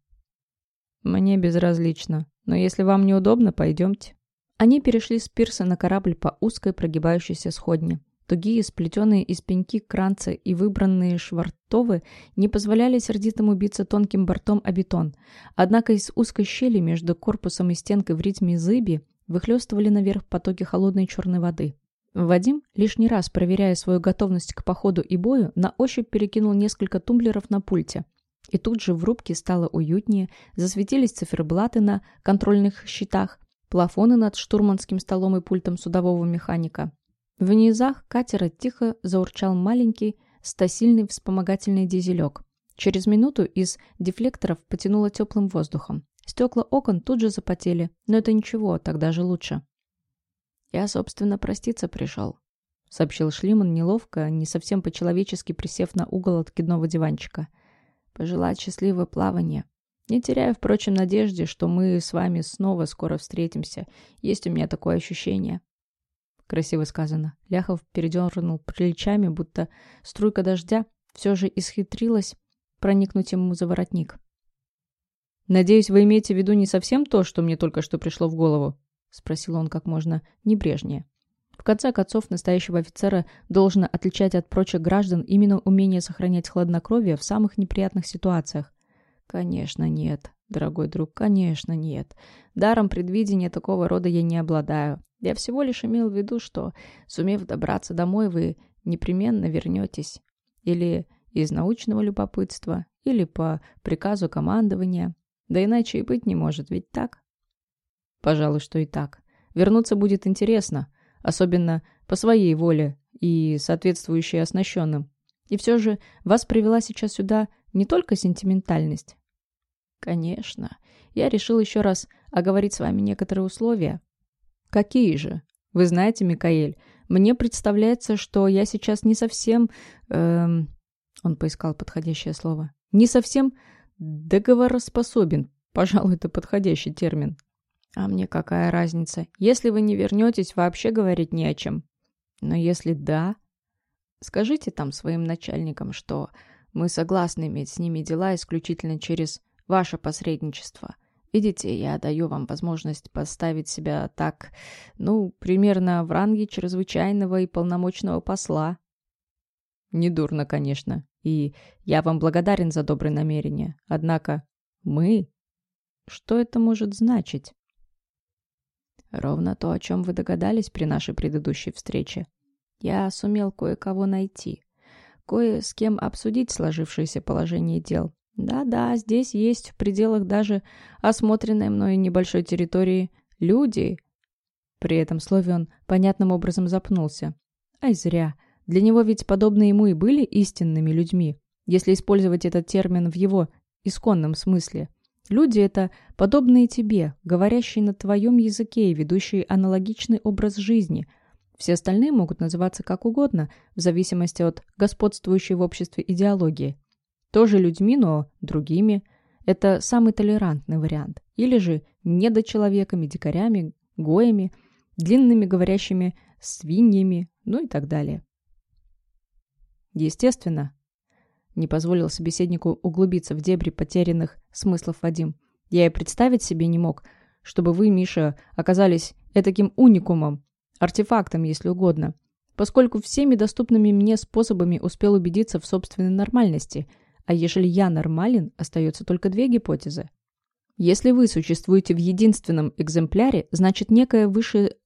Мне безразлично. Но если вам неудобно, пойдемте. Они перешли с пирса на корабль по узкой прогибающейся сходне. Тугие, сплетенные из пеньки кранцы и выбранные швартовы не позволяли сердитому биться тонким бортом о бетон. Однако из узкой щели между корпусом и стенкой в ритме зыби выхлестывали наверх потоки холодной черной воды. Вадим, лишний раз проверяя свою готовность к походу и бою, на ощупь перекинул несколько тумблеров на пульте. И тут же в рубке стало уютнее, засветились циферблаты на контрольных щитах, плафоны над штурманским столом и пультом судового механика. В низах катера тихо заурчал маленький, стасильный вспомогательный дизелек. Через минуту из дефлекторов потянуло теплым воздухом. Стекла окон тут же запотели, но это ничего, тогда же лучше. «Я, собственно, проститься пришел», — сообщил Шлиман неловко, не совсем по-человечески присев на угол откидного диванчика. «Пожелать счастливого плавания. Не теряя, впрочем, надежды, что мы с вами снова скоро встретимся. Есть у меня такое ощущение». Красиво сказано. Ляхов передернул плечами, будто струйка дождя все же исхитрилась проникнуть ему за воротник. «Надеюсь, вы имеете в виду не совсем то, что мне только что пришло в голову?» — спросил он как можно небрежнее. В конце концов, настоящего офицера должно отличать от прочих граждан именно умение сохранять хладнокровие в самых неприятных ситуациях. «Конечно нет, дорогой друг, конечно нет. Даром предвидения такого рода я не обладаю. Я всего лишь имел в виду, что, сумев добраться домой, вы непременно вернетесь. Или из научного любопытства, или по приказу командования. Да иначе и быть не может, ведь так? Пожалуй, что и так. Вернуться будет интересно, особенно по своей воле и соответствующей оснащенным. И все же вас привела сейчас сюда не только сентиментальность. Конечно. Я решил еще раз оговорить с вами некоторые условия. Какие же? Вы знаете, Микаэль, мне представляется, что я сейчас не совсем... Эм... Он поискал подходящее слово. Не совсем договороспособен, пожалуй, это подходящий термин. А мне какая разница? Если вы не вернетесь, вообще говорить не о чем. Но если да, скажите там своим начальникам, что мы согласны иметь с ними дела исключительно через ваше посредничество. Видите, я даю вам возможность поставить себя так, ну, примерно в ранге чрезвычайного и полномочного посла. Недурно, конечно, и я вам благодарен за добрые намерения. Однако мы... Что это может значить? Ровно то, о чем вы догадались при нашей предыдущей встрече. Я сумел кое-кого найти. Кое с кем обсудить сложившееся положение дел. Да-да, здесь есть в пределах даже осмотренной мной небольшой территории люди. При этом слове он понятным образом запнулся. Ай, зря. Для него ведь подобные ему и были истинными людьми, если использовать этот термин в его исконном смысле. Люди — это подобные тебе, говорящие на твоем языке и ведущие аналогичный образ жизни. Все остальные могут называться как угодно, в зависимости от господствующей в обществе идеологии. Тоже людьми, но другими. Это самый толерантный вариант. Или же недочеловеками, дикарями, гоями, длинными говорящими свиньями, ну и так далее. Естественно, не позволил собеседнику углубиться в дебри потерянных смыслов Вадим. Я и представить себе не мог, чтобы вы, Миша, оказались этаким уникумом, артефактом, если угодно, поскольку всеми доступными мне способами успел убедиться в собственной нормальности, а ежели я нормален, остается только две гипотезы. Если вы существуете в единственном экземпляре, значит некое высшее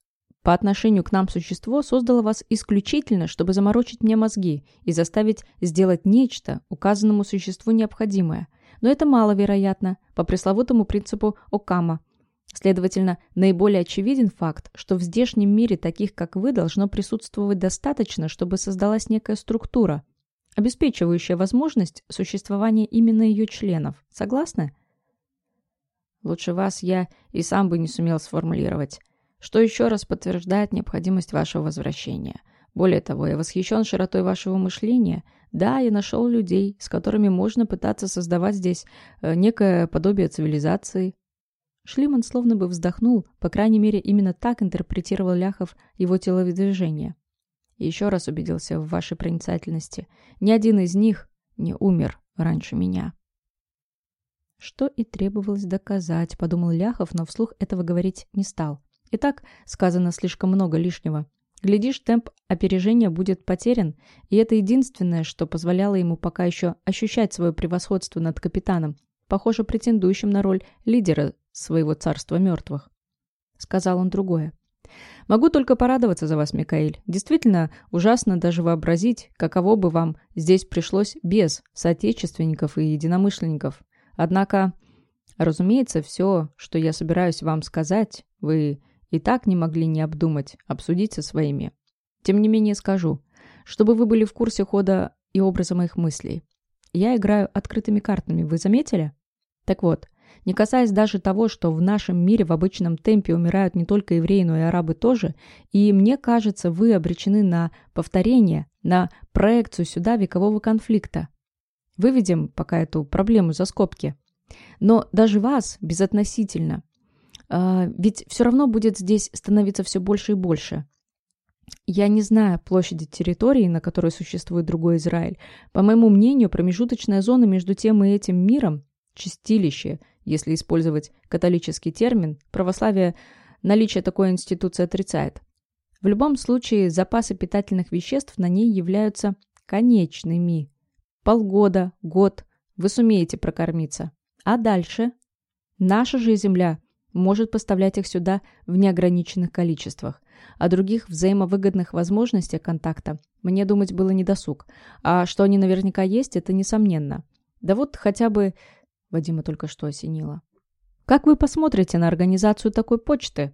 по отношению к нам существо создало вас исключительно, чтобы заморочить мне мозги и заставить сделать нечто, указанному существу необходимое. Но это маловероятно, по пресловутому принципу Окама. Следовательно, наиболее очевиден факт, что в здешнем мире таких, как вы, должно присутствовать достаточно, чтобы создалась некая структура, обеспечивающая возможность существования именно ее членов. Согласны? Лучше вас я и сам бы не сумел сформулировать что еще раз подтверждает необходимость вашего возвращения. Более того, я восхищен широтой вашего мышления. Да, я нашел людей, с которыми можно пытаться создавать здесь э, некое подобие цивилизации. Шлиман словно бы вздохнул, по крайней мере, именно так интерпретировал Ляхов его телодвижение. Еще раз убедился в вашей проницательности. Ни один из них не умер раньше меня. Что и требовалось доказать, подумал Ляхов, но вслух этого говорить не стал. Итак, сказано слишком много лишнего. Глядишь, темп опережения будет потерян, и это единственное, что позволяло ему пока еще ощущать свое превосходство над капитаном, похоже, претендующим на роль лидера своего царства мертвых. Сказал он другое. «Могу только порадоваться за вас, Микаэль. Действительно, ужасно даже вообразить, каково бы вам здесь пришлось без соотечественников и единомышленников. Однако, разумеется, все, что я собираюсь вам сказать, вы и так не могли не обдумать, обсудить со своими. Тем не менее скажу, чтобы вы были в курсе хода и образа моих мыслей. Я играю открытыми картами, вы заметили? Так вот, не касаясь даже того, что в нашем мире в обычном темпе умирают не только евреи, но и арабы тоже, и мне кажется, вы обречены на повторение, на проекцию сюда векового конфликта. Выведем пока эту проблему за скобки. Но даже вас, безотносительно, ведь все равно будет здесь становиться все больше и больше. Я не знаю площади территории, на которой существует другой Израиль. По моему мнению, промежуточная зона между тем и этим миром, чистилище, если использовать католический термин, православие наличие такой институции отрицает. В любом случае, запасы питательных веществ на ней являются конечными. Полгода, год, вы сумеете прокормиться. А дальше? Наша же земля – может поставлять их сюда в неограниченных количествах. О других взаимовыгодных возможностях контакта мне думать было недосуг. А что они наверняка есть, это несомненно. Да вот хотя бы... Вадима только что осенило. Как вы посмотрите на организацию такой почты?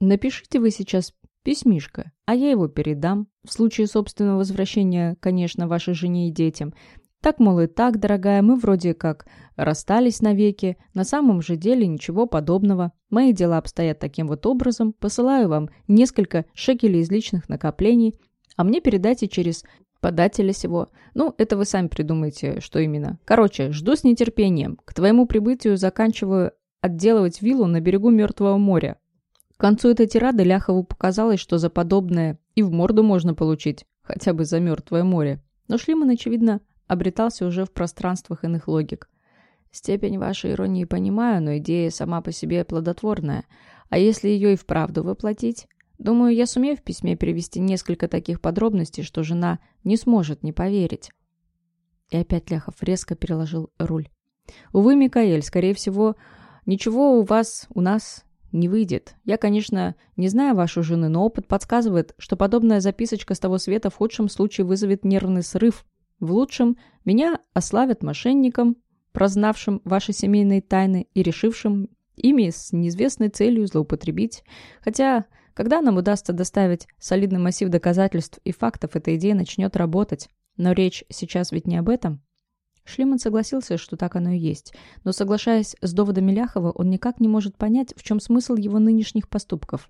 Напишите вы сейчас письмишко, а я его передам. В случае собственного возвращения, конечно, вашей жене и детям. Так, мол, и так, дорогая, мы вроде как расстались навеки. На самом же деле ничего подобного. Мои дела обстоят таким вот образом. Посылаю вам несколько шекелей из личных накоплений, а мне передайте через подателя сего. Ну, это вы сами придумаете, что именно. Короче, жду с нетерпением. К твоему прибытию заканчиваю отделывать виллу на берегу Мертвого моря. К концу этой тирады Ляхову показалось, что за подобное и в морду можно получить, хотя бы за Мертвое море. Но Шлиман, очевидно, обретался уже в пространствах иных логик. Степень вашей иронии понимаю, но идея сама по себе плодотворная. А если ее и вправду воплотить? Думаю, я сумею в письме перевести несколько таких подробностей, что жена не сможет не поверить. И опять Ляхов резко переложил руль. Увы, Микаэль, скорее всего, ничего у вас, у нас не выйдет. Я, конечно, не знаю вашу жену, но опыт подсказывает, что подобная записочка с того света в худшем случае вызовет нервный срыв. В лучшем меня ославят мошенником, прознавшим ваши семейные тайны и решившим ими с неизвестной целью злоупотребить. Хотя, когда нам удастся доставить солидный массив доказательств и фактов, эта идея начнет работать. Но речь сейчас ведь не об этом. Шлиман согласился, что так оно и есть, но, соглашаясь с доводами Ляхова, он никак не может понять, в чем смысл его нынешних поступков.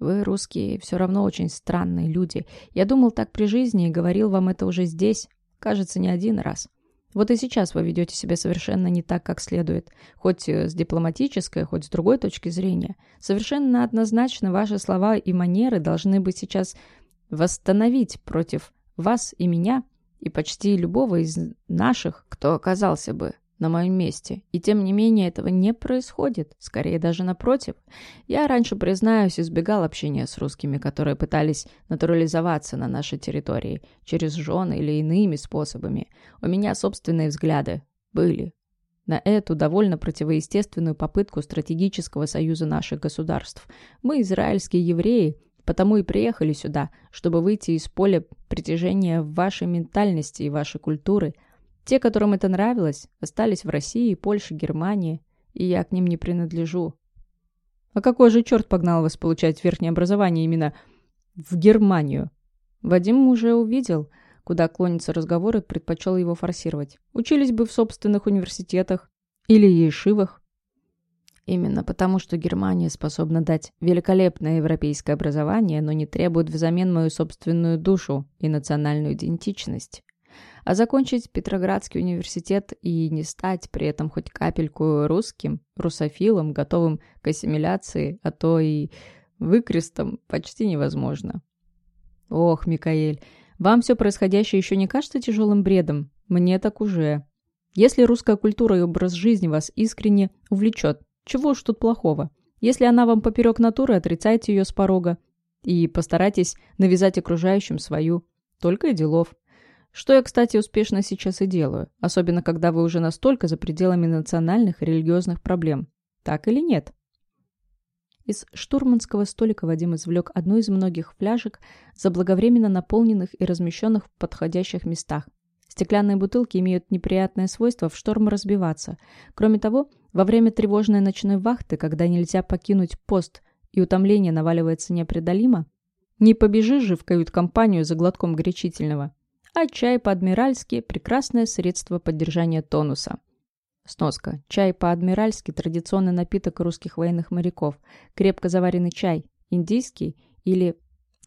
«Вы, русские, все равно очень странные люди. Я думал так при жизни и говорил вам это уже здесь, кажется, не один раз. Вот и сейчас вы ведете себя совершенно не так, как следует, хоть с дипломатической, хоть с другой точки зрения. Совершенно однозначно ваши слова и манеры должны быть сейчас восстановить против вас и меня, и почти любого из наших, кто оказался бы на моем месте. И тем не менее этого не происходит, скорее даже напротив. Я раньше, признаюсь, избегал общения с русскими, которые пытались натурализоваться на нашей территории через жены или иными способами. У меня собственные взгляды были на эту довольно противоестественную попытку стратегического союза наших государств. Мы, израильские евреи, Потому и приехали сюда, чтобы выйти из поля притяжения вашей ментальности и вашей культуры. Те, которым это нравилось, остались в России, Польше, Германии, и я к ним не принадлежу. А какой же черт погнал вас получать верхнее образование именно в Германию? Вадим уже увидел, куда клонится разговор и предпочел его форсировать. Учились бы в собственных университетах или ешивах. Именно потому, что Германия способна дать великолепное европейское образование, но не требует взамен мою собственную душу и национальную идентичность. А закончить Петроградский университет и не стать при этом хоть капельку русским, русофилом, готовым к ассимиляции, а то и выкрестом, почти невозможно. Ох, Микаэль, вам все происходящее еще не кажется тяжелым бредом? Мне так уже. Если русская культура и образ жизни вас искренне увлечет, чего уж тут плохого? Если она вам поперек натуры, отрицайте ее с порога. И постарайтесь навязать окружающим свою. Только и делов. Что я, кстати, успешно сейчас и делаю. Особенно, когда вы уже настолько за пределами национальных и религиозных проблем. Так или нет? Из штурманского столика Вадим извлек одну из многих фляжек, заблаговременно наполненных и размещенных в подходящих местах. Стеклянные бутылки имеют неприятное свойство в шторм разбиваться. Кроме того, во время тревожной ночной вахты, когда нельзя покинуть пост и утомление наваливается непреодолимо, не побежишь же в кают-компанию за глотком горячительного. А чай по-адмиральски – прекрасное средство поддержания тонуса. Сноска. Чай по-адмиральски – традиционный напиток русских военных моряков. Крепко заваренный чай, индийский или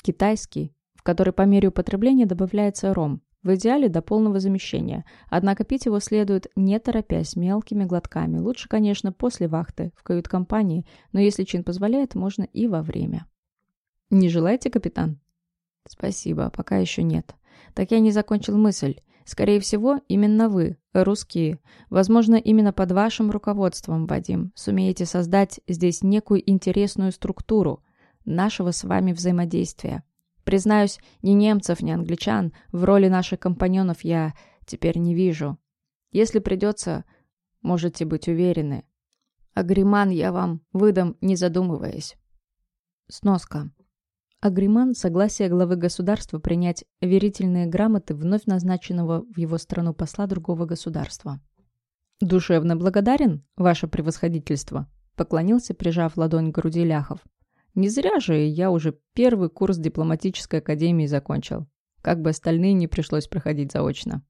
китайский, в который по мере употребления добавляется ром. В идеале до полного замещения, однако пить его следует не торопясь мелкими глотками. Лучше, конечно, после вахты, в кают-компании, но если чин позволяет, можно и во время. «Не желаете, капитан?» «Спасибо, пока еще нет. Так я не закончил мысль. Скорее всего, именно вы, русские, возможно, именно под вашим руководством, Вадим, сумеете создать здесь некую интересную структуру нашего с вами взаимодействия. Признаюсь, ни немцев, ни англичан в роли наших компаньонов я теперь не вижу. Если придется, можете быть уверены. Агриман я вам выдам, не задумываясь. Сноска. Агриман – согласие главы государства принять верительные грамоты вновь назначенного в его страну посла другого государства. «Душевно благодарен, ваше превосходительство», – поклонился, прижав ладонь к груди Ляхов. Не зря же я уже первый курс дипломатической академии закончил. Как бы остальные не пришлось проходить заочно.